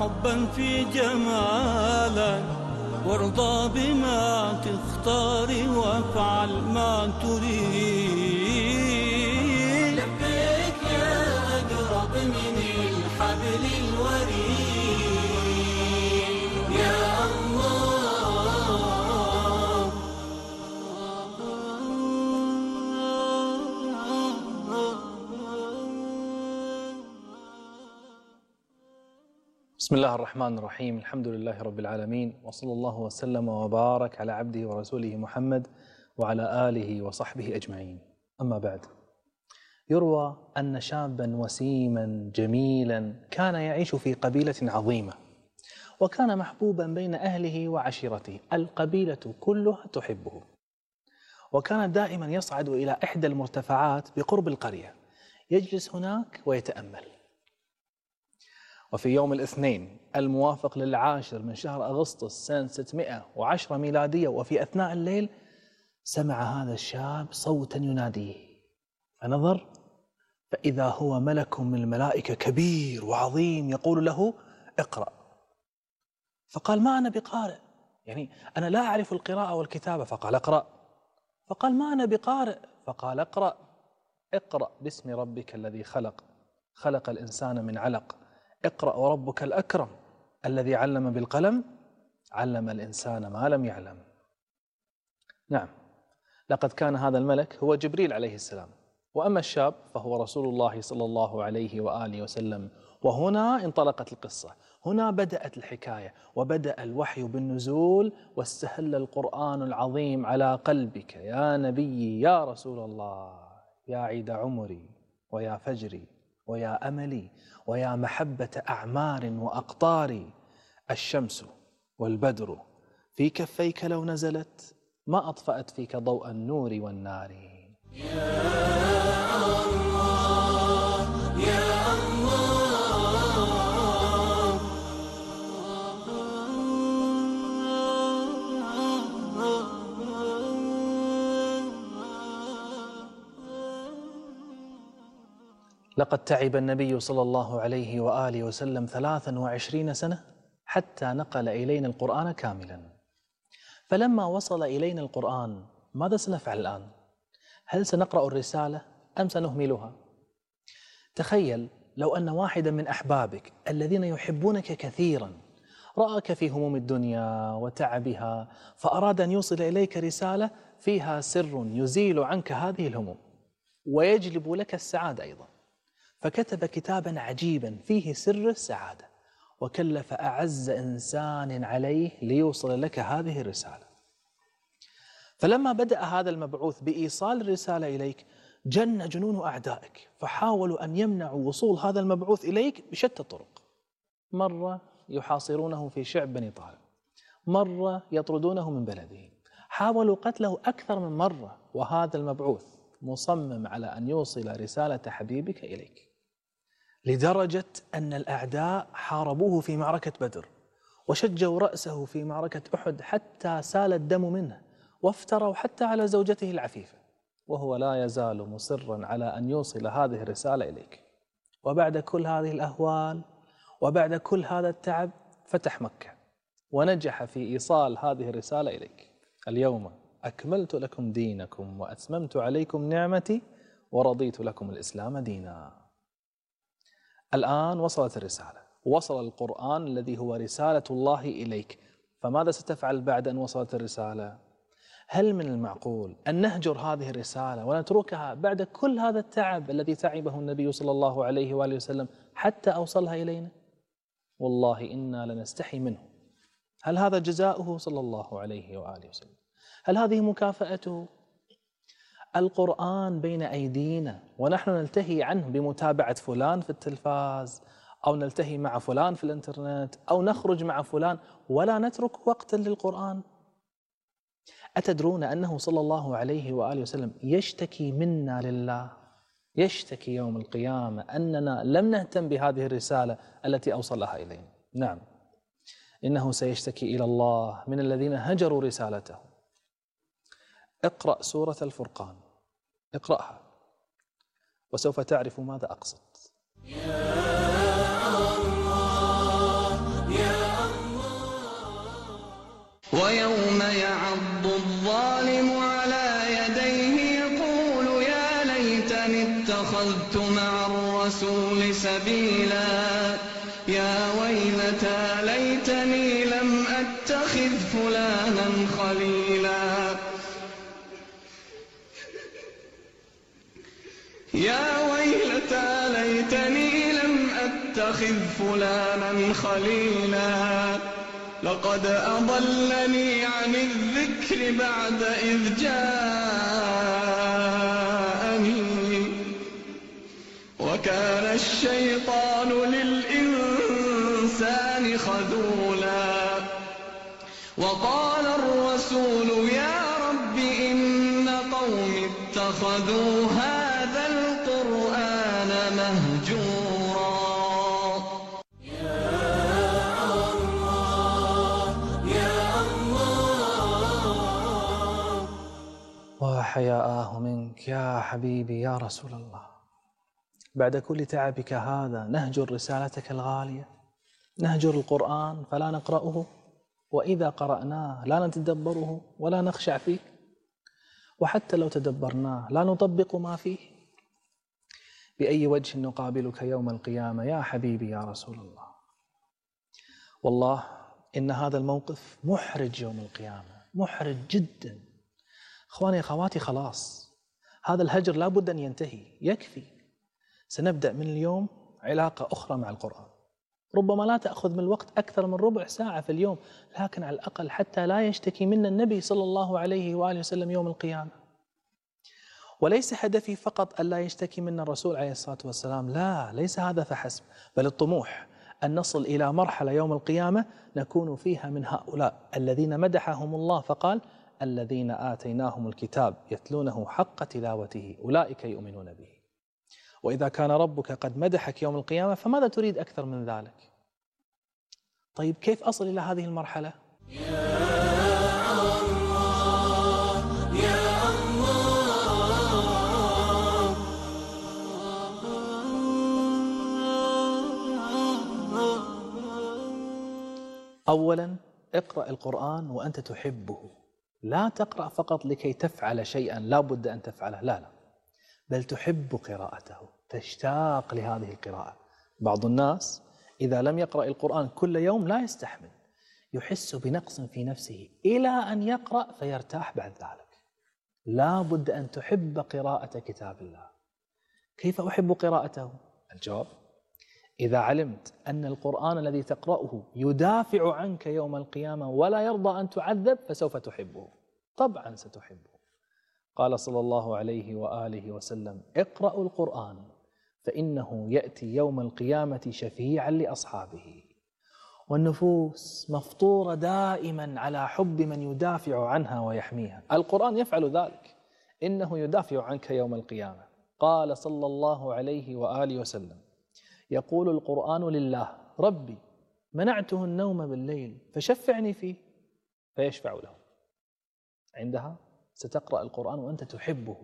حبا في جمالك وارضى بما تختار وافعل ما تريد. بسم الله الرحمن الرحيم. الحمد لله رب العالمين وصلى الله وسلم وبارك على عبده ورسوله محمد وعلى آله وصحبه أجمعين. أما بعد يروى أن شابا وسيما جميلا كان يعيش في قبيلة عظيمة وكان محبوبا بين أهله وعشيرته القبيلة كلها تحبه. وكان دائما يصعد إلى إحدى المرتفعات بقرب القرية يجلس هناك ويتأمل. وفي يوم الاثنين الموافق للعاشر من شهر أغسطس سنة 610 ميلادية وفي أثناء الليل سمع هذا الشاب صوتا يناديه. فنظر فإذا هو ملك من الملائكة كبير وعظيم يقول له اقرأ. فقال ما أنا بقارئ؟ يعني أنا لا أعرف القراءة والكتابة فقال اقرأ. فقال ما أنا بقارئ؟ فقال اقرأ. اقرأ باسم ربك الذي خلق. خلق الإنسان من علق. اقرأ وربك الأكرم الذي علم بالقلم علم الإنسان ما لم يعلم. نعم. لقد كان هذا الملك هو جبريل عليه السلام. وأما الشاب فهو رسول الله صلى الله عليه وآله وسلم. وهنا انطلقت القصة. هنا بدأت الحكاية. وبدأ الوحي بالنزول واستهل القرآن العظيم على قلبك. يا نبي يا رسول الله يا عيد عمري ويا فجري. ويا أملي ويا محبة أعمار وأقطار الشمس والبدر في كفيك لو نزلت ما أطفأت فيك ضوء النور والنار. لقد تعب النبي صلى الله عليه وآله وسلم ثلاثا وعشرين سنة حتى نقل إلينا القرآن كاملا فلما وصل إلينا القرآن ماذا سنفعل الآن؟ هل سنقرأ الرسالة أم سنهملها؟ تخيل لو أن واحدا من أحبابك الذين يحبونك كثيرا رآك في هموم الدنيا وتعبها فأراد أن يوصل إليك رسالة فيها سر يزيل عنك هذه الهموم ويجلب لك السعادة أيضا فكتب كتابا عجيبا فيه سر السعادة وكلف أعز إنسان عليه ليوصل لك هذه الرسالة. فلما بدأ هذا المبعوث بإيصال الرسالة إليك جن جنون أعدائك فحاولوا أن يمنعوا وصول هذا المبعوث إليك بشتى الطرق. مرة يحاصرونه في شعب بني طالب مرة يطردونه من بلده. حاولوا قتله أكثر من مرة وهذا المبعوث مصمم على أن يوصل رسالة حبيبك إليك. لدرجة أن الأعداء حاربوه في معركة بدر وشجوا رأسه في معركة أحد حتى سال الدم منه وافتروا حتى على زوجته العفيفة وهو لا يزال مصرا على أن يوصل هذه الرسالة إليك. وبعد كل هذه الأهوال وبعد كل هذا التعب فتح مكة ونجح في إيصال هذه الرسالة إليك. اليوم أكملت لكم دينكم وأتممت عليكم نعمتي ورضيت لكم الإسلام دينا. الآن وصلت الرسالة وصل القرآن الذي هو رسالة الله إليك فماذا ستفعل بعد أن وصلت الرسالة؟ هل من المعقول أن نهجر هذه الرسالة ونتركها بعد كل هذا التعب الذي تعبه النبي صلى الله عليه وآله وسلم حتى أوصلها إلينا؟ والله إنا لنستحي منه هل هذا جزاؤه صلى الله عليه وآله وسلم؟ هل هذه مكافأته؟ القرآن بين أيدينا ونحن نلتهي عنه بمتابعة فلان في التلفاز أو نلتهي مع فلان في الإنترنت أو نخرج مع فلان ولا نترك وقتا للقرآن. أتدرون أنه صلى الله عليه وآله وسلم يشتكي منا لله يشتكي يوم القيامة أننا لم نهتم بهذه الرسالة التي أوصلها إلينا نعم. إنه سيشتكي إلى الله من الذين هجروا رسالته. اقرأ سورة الفرقان. اقرأها. وسوف تعرف ماذا أقصد. يا الله يا الله ويوم يعظ خليلا لقد أضلني عن الذكر بعد إذ جاءني حبيبي يا رسول الله. بعد كل تعبك هذا نهجر رسالتك الغالية نهجر القرآن فلا نقرأه وإذا قرأناه لا نتدبره ولا نخشع فيه وحتى لو تدبرناه لا نطبق ما فيه. بأي وجه نقابلك يوم القيامة يا حبيبي يا رسول الله؟ والله إن هذا الموقف محرج يوم القيامة محرج جدا. إخواني أخواتي خلاص. هذا الهجر لابد أن ينتهي يكفي. سنبدأ من اليوم علاقة أخرى مع القرآن. ربما لا تأخذ من الوقت أكثر من ربع ساعة في اليوم لكن على الأقل حتى لا يشتكي منا النبي صلى الله عليه وآله وسلم يوم القيامة. وليس هدفي فقط الا يشتكي منا الرسول عليه الصلاة والسلام لا ليس هذا فحسب بل الطموح أن نصل إلى مرحلة يوم القيامة نكون فيها من هؤلاء الذين مدحهم الله فقال الذين آتيناهم الكتاب يتلونه حق تلاوته أولئك يؤمنون به. وإذا كان ربك قد مدحك يوم القيامة فماذا تريد أكثر من ذلك؟ طيب كيف أصل إلى هذه المرحلة؟ أولا اقرأ القرآن وأنت تحبه. لا تقرأ فقط لكي تفعل شيئا لا بد أن تفعله. لا لا. بل تحب قراءته تشتاق لهذه القراءة. بعض الناس إذا لم يقرأ القرآن كل يوم لا يستحمل. يحس بنقص في نفسه. إلى أن يقرأ فيرتاح بعد ذلك. لا بد أن تحب قراءة كتاب الله. كيف أحب قراءته؟ الجواب إذا علمت أن القرآن الذي تقرأه يدافع عنك يوم القيامة ولا يرضى أن تعذب فسوف تحبه. طبعا ستحبه. قال صلى الله عليه وآله وسلم اقرأوا القرآن فإنه يأتي يوم القيامة شفيعا لأصحابه. والنفوس مفطورة دائما على حب من يدافع عنها ويحميها. القرآن يفعل ذلك. إنه يدافع عنك يوم القيامة. قال صلى الله عليه وآله وسلم يقول القرآن لله ربي منعته النوم بالليل فشفعني فيه. فيشفع له. عندها ستقرأ القرآن وأنت تحبه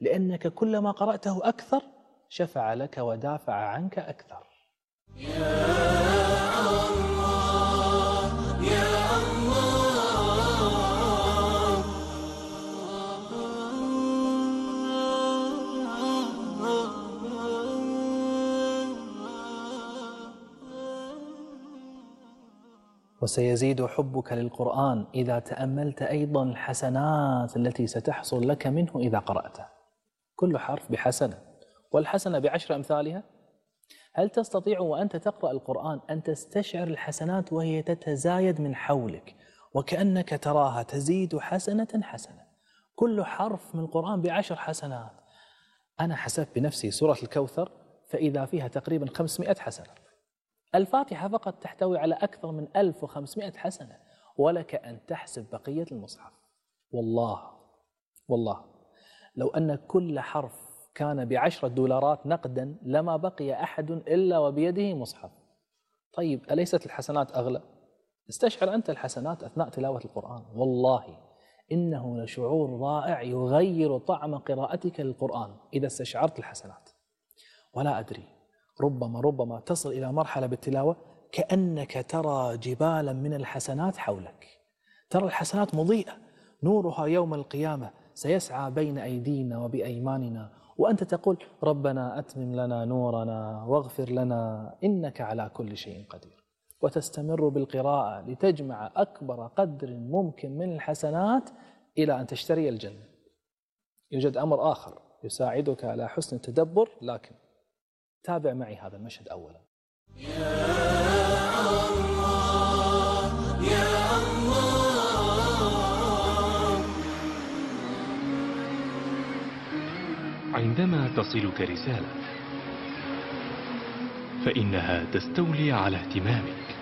لأنك كلما قرأته أكثر شفع لك ودافع عنك أكثر. وسيزيد حبك للقرآن إذا تأملت أيضا الحسنات التي ستحصل لك منه إذا قرأته كل حرف بحسنة. والحسنة بعشر أمثالها؟ هل تستطيع وأنت تقرأ القرآن أن تستشعر الحسنات وهي تتزايد من حولك وكأنك تراها تزيد حسنة حسنة؟ كل حرف من القرآن بعشر حسنات. أنا حسبت بنفسي سورة الكوثر فإذا فيها تقريبا 500 حسنة. الفاتحة فقط تحتوي على أكثر من 1500 حسنة ولك أن تحسب بقية المصحف. والله والله لو أن كل حرف كان بعشرة دولارات نقدا لما بقي أحد إلا وبيده مصحف. طيب أليست الحسنات أغلى؟ استشعر أنت الحسنات أثناء تلاوة القرآن. والله إنه لشعور رائع يغير طعم قراءتك للقرآن إذا استشعرت الحسنات. ولا أدري. ربما ربما تصل إلى مرحلة بالتلاوة كأنك ترى جبالا من الحسنات حولك. ترى الحسنات مضيئة. نورها يوم القيامة سيسعى بين أيدينا وبأيماننا وأنت تقول ربنا أتمم لنا نورنا واغفر لنا إنك على كل شيء قدير. وتستمر بالقراءة لتجمع أكبر قدر ممكن من الحسنات إلى أن تشتري الجنة. يوجد أمر آخر يساعدك على حسن التدبر لكن تابع معي هذا المشهد أولا. عندما تصلك رسالة فإنها تستولي على اهتمامك.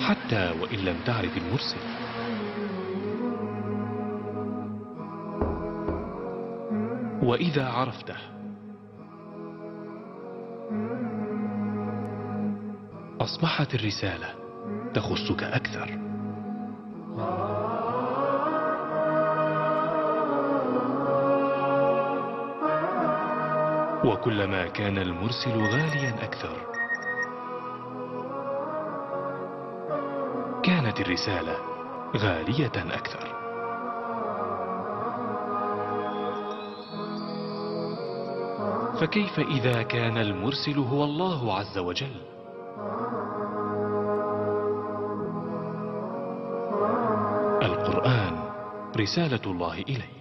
حتى وإن لم تعرف المرسل. وإذا عرفته أصبحت الرسالة تخصك أكثر. وكلما كان المرسل غاليا أكثر كانت الرسالة غالية أكثر. فكيف إذا كان المرسل هو الله عز وجل؟ القرآن رسالة الله إليه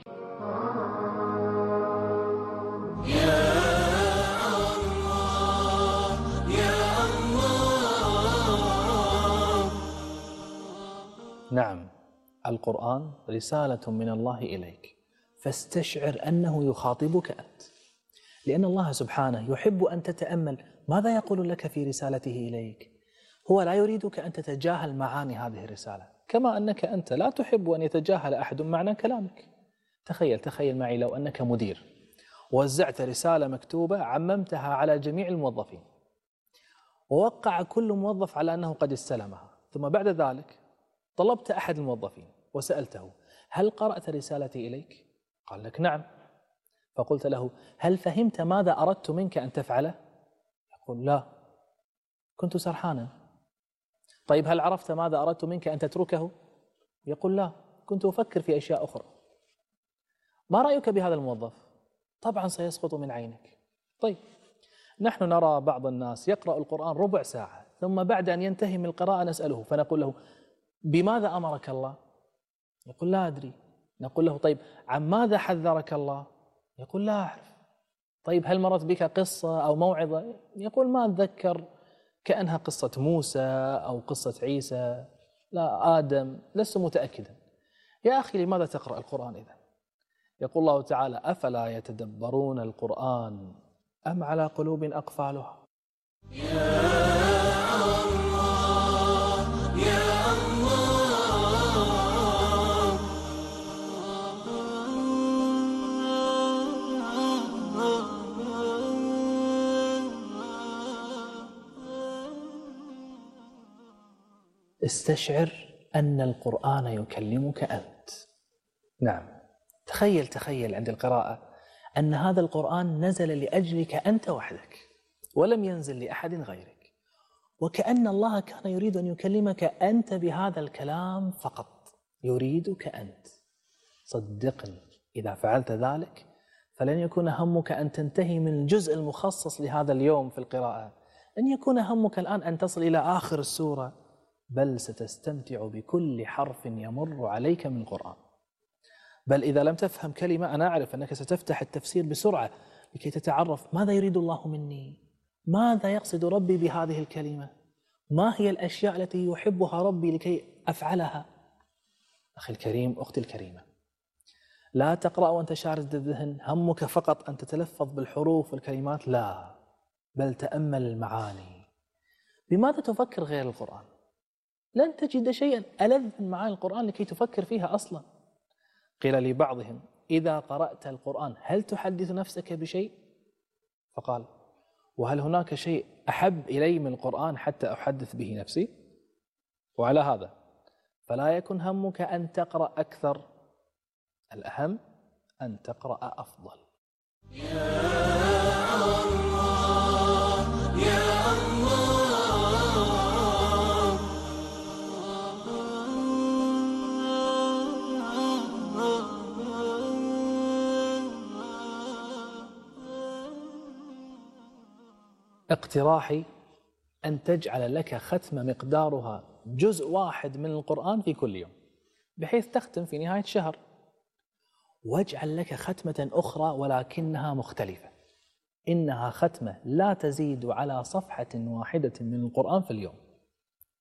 نعم القرآن رسالة من الله إليك. فاستشعر أنه يخاطبك أنت. لأن الله سبحانه يحب أن تتأمل ماذا يقول لك في رسالته إليك. هو لا يريدك أن تتجاهل معاني هذه الرسالة. كما أنك أنت لا تحب أن يتجاهل أحد معنى كلامك تخيل تخيل معي لو أنك مدير وزعت رسالة مكتوبة عممتها على جميع الموظفين ووقع كل موظف على أنه قد استلمها ثم بعد ذلك طلبت أحد الموظفين وسألته هل قرأت رسالتي إليك؟ قال لك نعم فقلت له هل فهمت ماذا أردت منك أن تفعله؟ يقول لا كنت سرحانا طيب هل عرفت ماذا أردت منك أن تتركه؟ يقول لا كنت أفكر في أشياء أخرى ما رأيك بهذا الموظف؟ طبعا سيسقط من عينك طيب نحن نرى بعض الناس يقرأ القرآن ربع ساعة ثم بعد أن ينتهي من القراءة نسأله فنقول له بماذا أمرك الله؟ يقول لا أدري نقول له طيب عن ماذا حذرك الله؟ يقول لا أعرف طيب هل مرت بك قصة أو موعظة؟ يقول ما أتذكر كأنها قصة موسى أو قصة عيسى لا آدم لست متأكدا. يا أخي لماذا تقرأ القرآن إذا؟ يقول الله تعالى أفلا يتدبرون القرآن أم على قلوب أقفالها؟ استشعر أن القرآن يكلمك أنت. نعم. تخيل تخيل عند القراءة أن هذا القرآن نزل لأجلك أنت وحدك ولم ينزل لأحد غيرك. وكأن الله كان يريد أن يكلمك أنت بهذا الكلام فقط. يريدك أنت. صدقني إذا فعلت ذلك فلن يكون همك أن تنتهي من الجزء المخصص لهذا اليوم في القراءة. لن يكون همك الآن أن تصل إلى آخر السورة. بل ستستمتع بكل حرف يمر عليك من القرآن بل إذا لم تفهم كلمة أنا أعرف أنك ستفتح التفسير بسرعة لكي تتعرف ماذا يريد الله مني؟ ماذا يقصد ربي بهذه الكلمة؟ ما هي الأشياء التي يحبها ربي لكي أفعلها؟ أخي الكريم أختي الكريمة لا تقرأ وأنت شارد الذهن همك فقط أن تتلفظ بالحروف والكلمات لا بل تأمل المعاني. بماذا تفكر غير القرآن؟ لن تجد شيئا ألذ من معاني القرآن لكي تفكر فيها أصلا قيل لبعضهم إذا قرأت القرآن هل تحدث نفسك بشيء؟ فقال وهل هناك شيء أحب إلي من القرآن حتى أحدث به نفسي؟ وعلى هذا فلا يكن همك أن تقرأ أكثر الأهم أن تقرأ أفضل اقتراحي أن تجعل لك ختمة مقدارها جزء واحد من القرآن في كل يوم بحيث تختم في نهاية الشهر. واجعل لك ختمة أخرى ولكنها مختلفة. إنها ختمة لا تزيد على صفحة واحدة من القرآن في اليوم.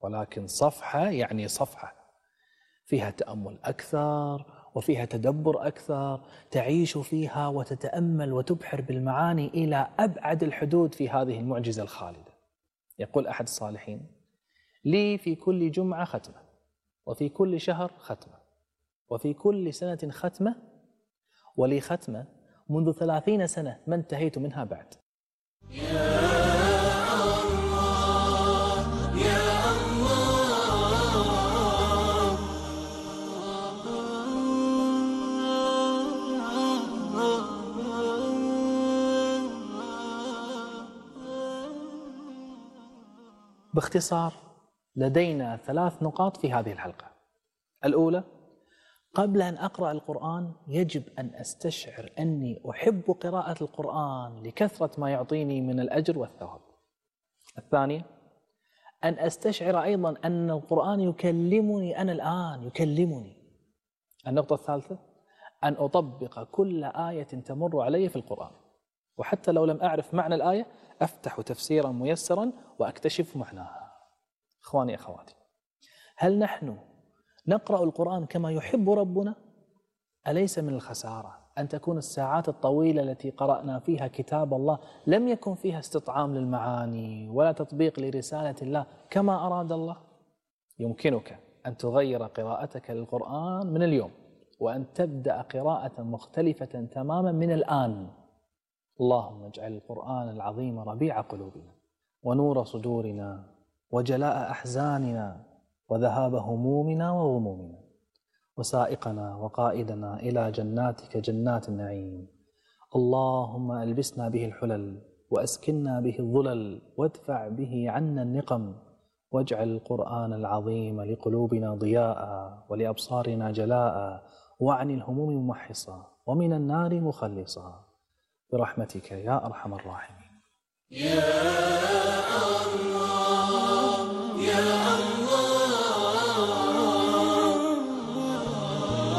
ولكن صفحة يعني صفحة فيها تأمل أكثر وفيها تدبر أكثر تعيش فيها وتتأمل وتبحر بالمعاني إلى أبعد الحدود في هذه المعجزة الخالدة. يقول أحد الصالحين لي في كل جمعة ختمة وفي كل شهر ختمة وفي كل سنة ختمة ولي ختمة منذ ثلاثين سنة ما انتهيت منها بعد. باختصار لدينا ثلاث نقاط في هذه الحلقة. الأولى قبل أن أقرأ القرآن يجب أن أستشعر أني أحب قراءة القرآن لكثرة ما يعطيني من الأجر والثواب. الثانية أن أستشعر أيضا أن القرآن يكلمني أنا الآن يكلمني. النقطة الثالثة أن أطبق كل آية تمر علي في القرآن. وحتى لو لم أعرف معنى الآية أفتح تفسيرا ميسرا وأكتشف معناها. إخواني أخواتي هل نحن نقرأ القرآن كما يحب ربنا؟ أليس من الخسارة أن تكون الساعات الطويلة التي قرأنا فيها كتاب الله لم يكن فيها استطعام للمعاني ولا تطبيق لرسالة الله كما أراد الله؟ يمكنك أن تغير قراءتك للقرآن من اليوم وأن تبدأ قراءة مختلفة تماما من الآن. اللهم اجعل القرآن العظيم ربيع قلوبنا ونور صدورنا وجلاء أحزاننا وذهاب همومنا وغمومنا وسائقنا وقائدنا إلى جناتك جنات النعيم. اللهم ألبسنا به الحلل وأسكنا به الظلل وادفع به عنا النقم واجعل القرآن العظيم لقلوبنا ضياء ولأبصارنا جلاء وعن الهموم ممحصا ومن النار مخلصا برحمتك يا أرحم الراحمين.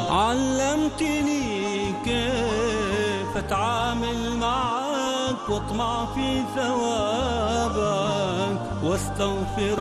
علمتني كيف أتعامل معك وأطمع في ثوابك واستغفر